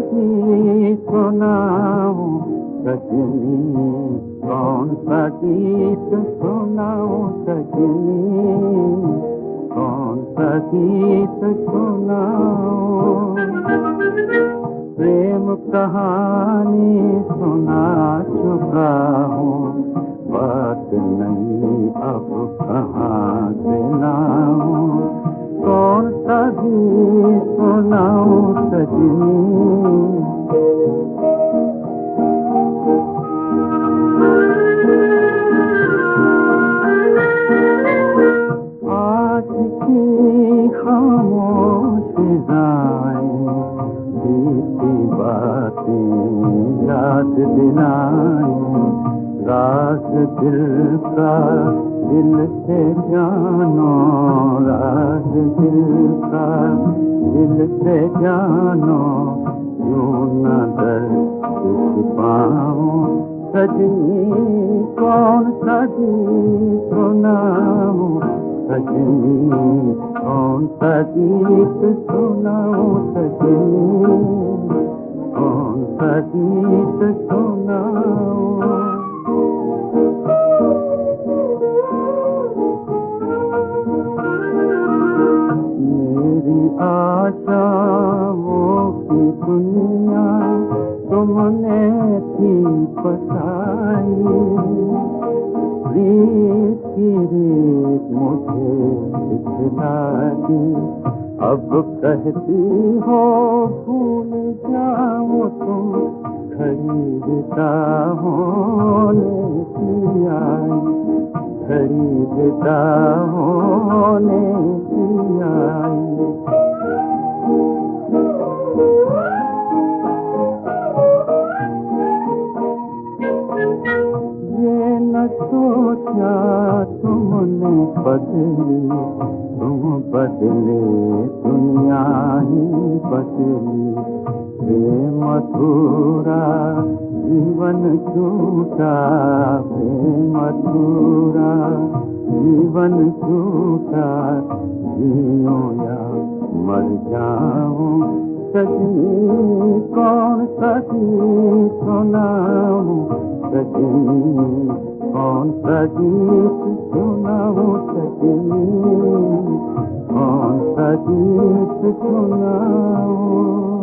गीत सुनाऊं कौन सा गीत सुनाऊं सजनी कौन सा गीत सुनाऊं। प्रेम कहानी सुना चुका अब कहाँ सुनाऊँ कौन सा गीत सुनाऊँ सजनी खामोश जाए बीती बातें याद दिलाए राज दिल से जानो राज दिल का दिल से जानो दर छिपाऊं सजनी कौन सा गीत सुनाऊं सजनी कौन सा गीत सुनाऊं सजनी कौन सा गीत सुनाऊं मेरी आशाओं की दुनिया तुमने थी बताई रीत की मुझे दिखला दी अब कहती हो, भूल जाओ तुम, खरीदता की आई। खरीदता होने की आई। सोचा तुमने बदली, तुम बदले, दुनिया ही बदली। प्रेम अधूरा जीवन झूठा प्रेम अधूरा जीवन झूठा जियो या मर जाऊँ सजनी कौन सा गीत सुनाऊं? सजनी सगीत सुनीत सुनाओ